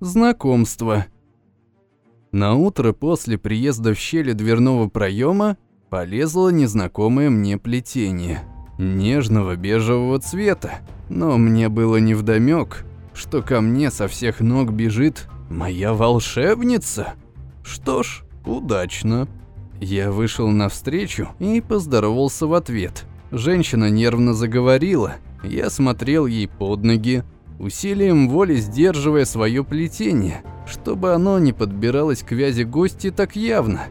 знакомство. На утро после приезда в щели дверного проема полезло незнакомое мне плетение нежного бежевого цвета, но мне было невдомёк, что ко мне со всех ног бежит моя волшебница. Что ж, удачно. Я вышел навстречу и поздоровался в ответ. Женщина нервно заговорила, я смотрел ей под ноги, усилием воли сдерживая свое плетение, чтобы оно не подбиралось к вязи гости так явно.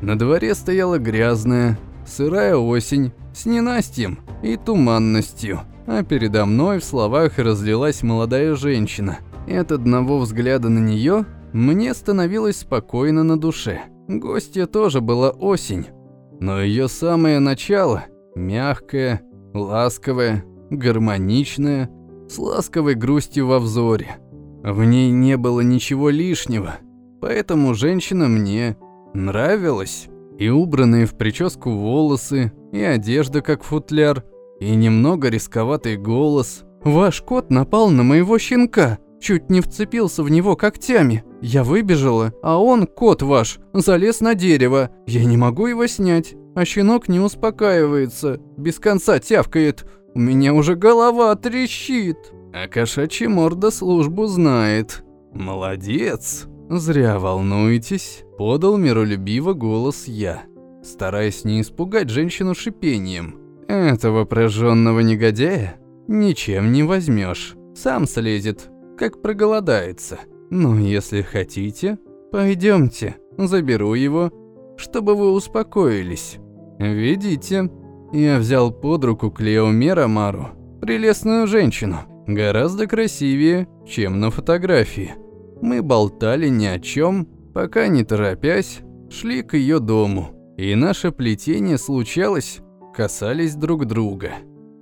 На дворе стояла грязная, сырая осень с ненастьем и туманностью, а передо мной в словах разлилась молодая женщина. И от одного взгляда на нее мне становилось спокойно на душе. Гостья тоже была осень, но ее самое начало мягкое, ласковое, гармоничное, с ласковой грустью во взоре. В ней не было ничего лишнего, поэтому женщина мне нравилась. И убранные в прическу волосы, и одежда как футляр, и немного рисковатый голос. «Ваш кот напал на моего щенка, чуть не вцепился в него когтями. Я выбежала, а он, кот ваш, залез на дерево. Я не могу его снять, а щенок не успокаивается, без конца тявкает. У меня уже голова трещит. А кошачья морда службу знает. Молодец. Зря волнуетесь, подал миролюбиво голос я, стараясь не испугать женщину шипением. Этого прожженного негодяя ничем не возьмешь, сам слезет, как проголодается. Но если хотите, пойдемте, заберу его, чтобы вы успокоились. Видите, я взял под руку Клео Мерамару, прелестную женщину, гораздо красивее, чем на фотографии. Мы болтали ни о чем, пока не торопясь, шли к ее дому, и наше плетение случалось, касались друг друга.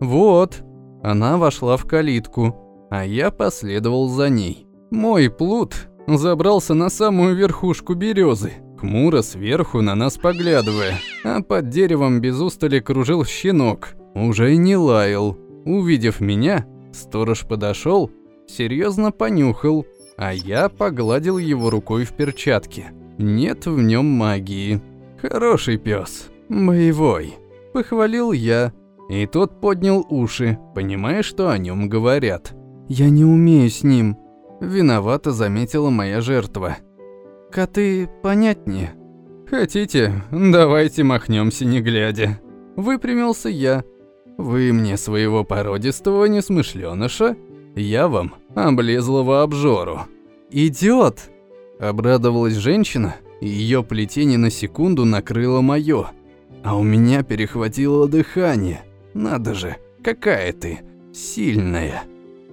Вот, она вошла в калитку, а я последовал за ней. Мой плут забрался на самую верхушку березы, хмуро сверху на нас поглядывая, а под деревом без устали кружил щенок, уже не лаял. Увидев меня, сторож подошел, серьезно понюхал, а я погладил его рукой в перчатке. Нет в нем магии. Хороший пес, боевой. Похвалил я, и тот поднял уши, понимая, что о нем говорят. Я не умею с ним. Виновато заметила моя жертва. Коты понятнее. Хотите, давайте махнемся не глядя. Выпрямился я. Вы мне своего породистого несмышленыша я вам облезлого обжору. Идиот! Обрадовалась женщина, и ее плетение на секунду накрыло мое. А у меня перехватило дыхание. Надо же, какая ты сильная.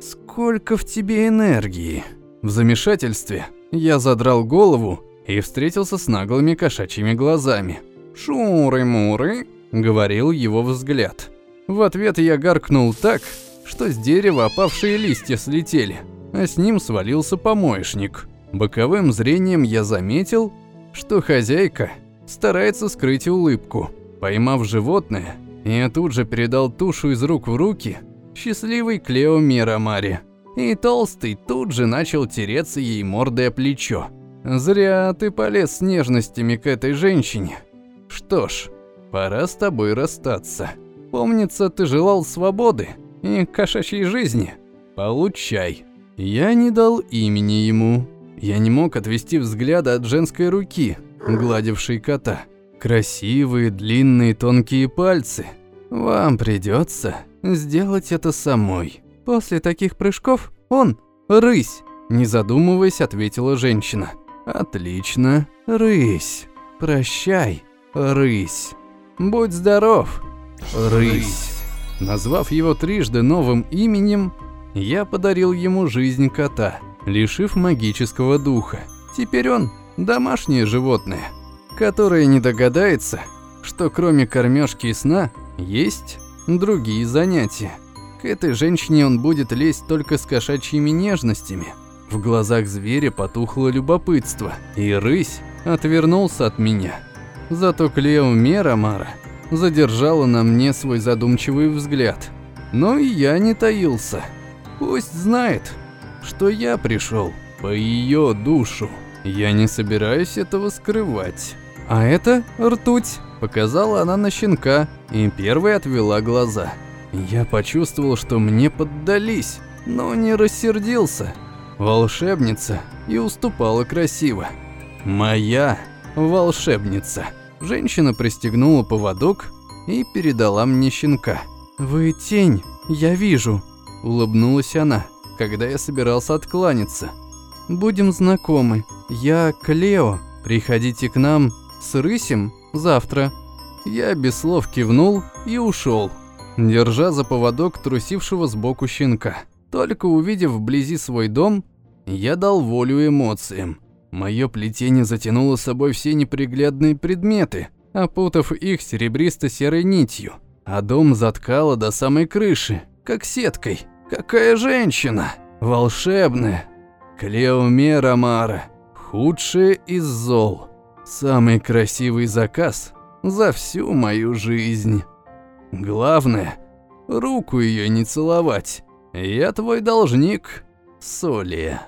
Сколько в тебе энергии. В замешательстве я задрал голову и встретился с наглыми кошачьими глазами. «Шуры-муры», — говорил его взгляд. В ответ я гаркнул так, что с дерева опавшие листья слетели, а с ним свалился помоечник. Боковым зрением я заметил, что хозяйка старается скрыть улыбку. Поймав животное, я тут же передал тушу из рук в руки счастливой Клео Мирамаре. И толстый тут же начал тереться ей мордой о плечо. «Зря ты полез с нежностями к этой женщине. Что ж, пора с тобой расстаться. Помнится, ты желал свободы, и кошачьей жизни. Получай. Я не дал имени ему. Я не мог отвести взгляда от женской руки, гладившей кота. Красивые, длинные, тонкие пальцы. Вам придется сделать это самой. После таких прыжков он рысь, не задумываясь, ответила женщина. Отлично, рысь. Прощай, рысь. Будь здоров, рысь. Назвав его трижды новым именем, я подарил ему жизнь кота, лишив магического духа. Теперь он домашнее животное, которое не догадается, что кроме кормежки и сна есть другие занятия. К этой женщине он будет лезть только с кошачьими нежностями. В глазах зверя потухло любопытство, и рысь отвернулся от меня. Зато Клео Мерамара задержала на мне свой задумчивый взгляд. Но и я не таился. Пусть знает, что я пришел по ее душу. Я не собираюсь этого скрывать. А это ртуть, показала она на щенка и первой отвела глаза. Я почувствовал, что мне поддались, но не рассердился. Волшебница и уступала красиво. Моя волшебница. Женщина пристегнула поводок и передала мне щенка. «Вы тень, я вижу», – улыбнулась она, когда я собирался откланяться. «Будем знакомы. Я Клео. Приходите к нам с рысем завтра». Я без слов кивнул и ушел, держа за поводок трусившего сбоку щенка. Только увидев вблизи свой дом, я дал волю эмоциям. Мое плетение затянуло собой все неприглядные предметы, опутав их серебристо-серой нитью, а дом заткало до самой крыши, как сеткой. Какая женщина! Волшебная! Клеомера Мара, худшая из зол. Самый красивый заказ за всю мою жизнь. Главное, руку ее не целовать. Я твой должник, Солия.